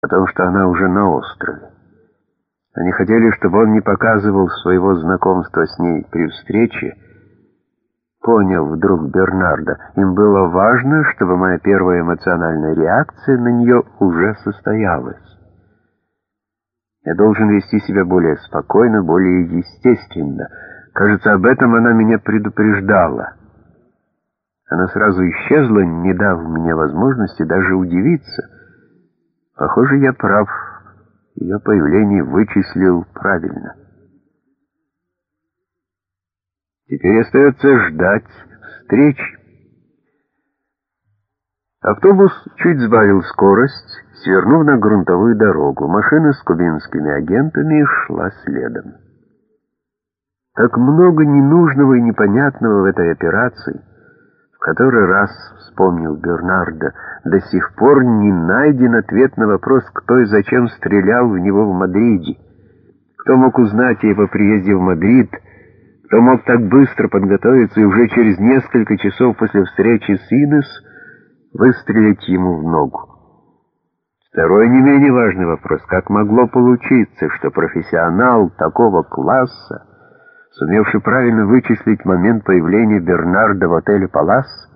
потому что она уже на острове. Они хотели, чтобы он не показывал своего знакомства с ней при встрече, понял вдруг Бернарда. Им было важно, чтобы моя первая эмоциональная реакция на нее уже состоялась. Я должен вести себя более спокойно, более естественно. Кажется, об этом она меня предупреждала. Она сразу исчезла, не дав мне возможности даже удивиться. Похоже, я прав. Ее появление вычислил правильно. Теперь остается ждать встречи. Автобус чуть сбавил скорость, свернув на грунтовую дорогу. Машина с кубинскими агентами шла следом. Так много ненужного и непонятного в этой операции, в который раз вспомнил Бернардо, до сих пор не найден ответ на вопрос, кто и зачем стрелял в него в Мадриде. Кто мог узнать о его приезде в Мадрид, кто мог так быстро подготовиться и уже через несколько часов после встречи с Инес выстрелить ему в ногу. Второй не менее важный вопрос, как могло получиться, что профессионал такого класса, сумевший правильно вычислить момент появления Бернарда в отеле «Палас»,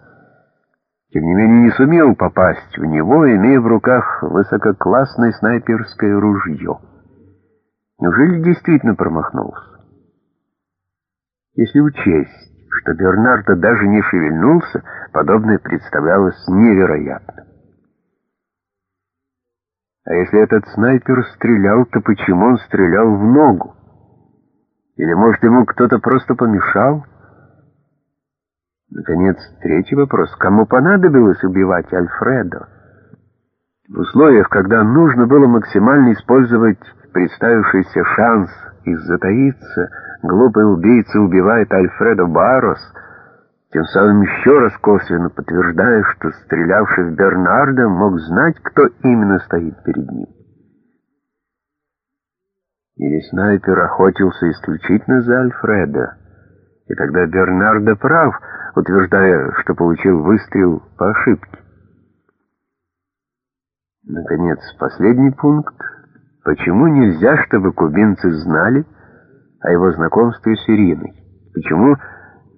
тем не менее не сумел попасть в него, имея в руках высококлассное снайперское ружье. Неужели действительно промахнулся? Если учесть, что Бернардо даже не шевельнулся, подобное представлялось невероятным. А если этот снайпер стрелял, то почему он стрелял в ногу? Или, может, ему кто-то просто помешал? Наконец, третий вопрос. Кому понадобилось убивать Альфредо? В условиях, когда нужно было максимально использовать представившийся шанс и затаиться, глупый убийца убивает Альфредо Барос, тем самым еще раз косвенно подтверждая, что стрелявший в Бернарда мог знать, кто именно стоит перед ним. Или снайпер охотился исключительно за Альфреда, и тогда Бернардо прав, утверждая, что получил выстрел по ошибке. Наконец, последний пункт. Почему нельзя, чтобы кубинцы знали, о его знакомстве с Ириной. Почему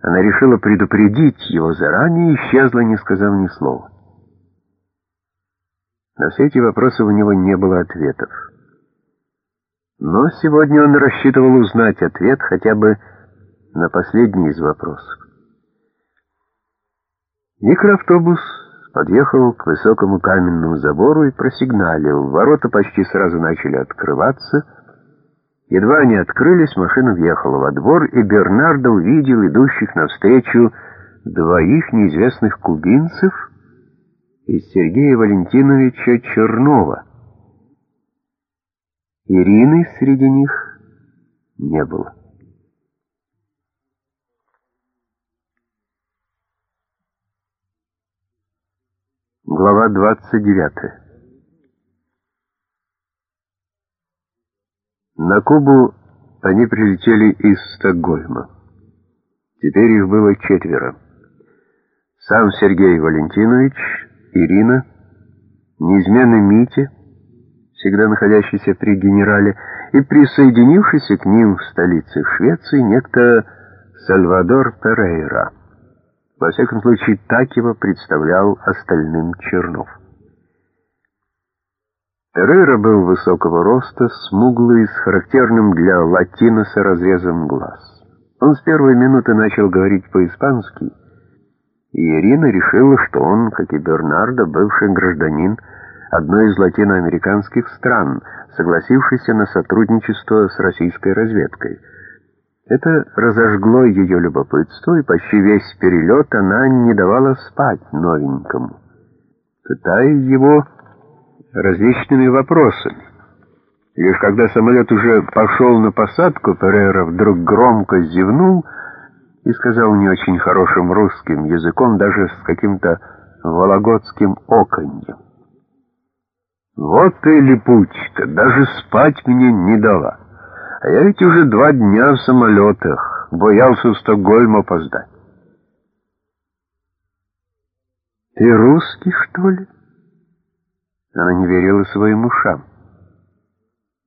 она решила предупредить его заранее и исчезла, не сказав ни слова? На все эти вопросы у него не было ответов. Но сегодня он рассчитывал узнать ответ хотя бы на последний из вопросов. Микроавтобус подъехал к высокому каменному забору и просигналил. Ворота почти сразу начали открываться, Едва они открылись, машина въехала во двор, и Бернардо увидел идущих навстречу двоих неизвестных кубинцев и Сергея Валентиновича Чернова. Ирины среди них не было. Глава двадцать девятая На Кубу они прилетели из Стокгольма. Теперь их было четверо. Сам Сергей Валентинович, Ирина, неизменный Митя, всегда находящийся при генерале, и присоединившийся к ним в столице Швеции некто Сальвадор Перейра. Во всяком случае, так его представлял остальным Чернов. Эррера был высокого роста, смуглый, с характерным для латиноса разрезом глаз. Он с первой минуты начал говорить по-испански, и Ирина решила, что он, как и Бернардо, бывший гражданин одной из латиноамериканских стран, согласившийся на сотрудничество с российской разведкой. Это разожгло ее любопытство, и почти весь перелет она не давала спать новенькому, пытая его различными вопросами. Лишь когда самолет уже пошел на посадку, Перейра вдруг громко зевнул и сказал не очень хорошим русским языком, даже с каким-то вологодским оконьем. «Вот ты, липучка, даже спать мне не дала. А я ведь уже два дня в самолетах, боялся в Стокгольм опоздать». «Ты русский, что ли?» Она не верила своим ушам.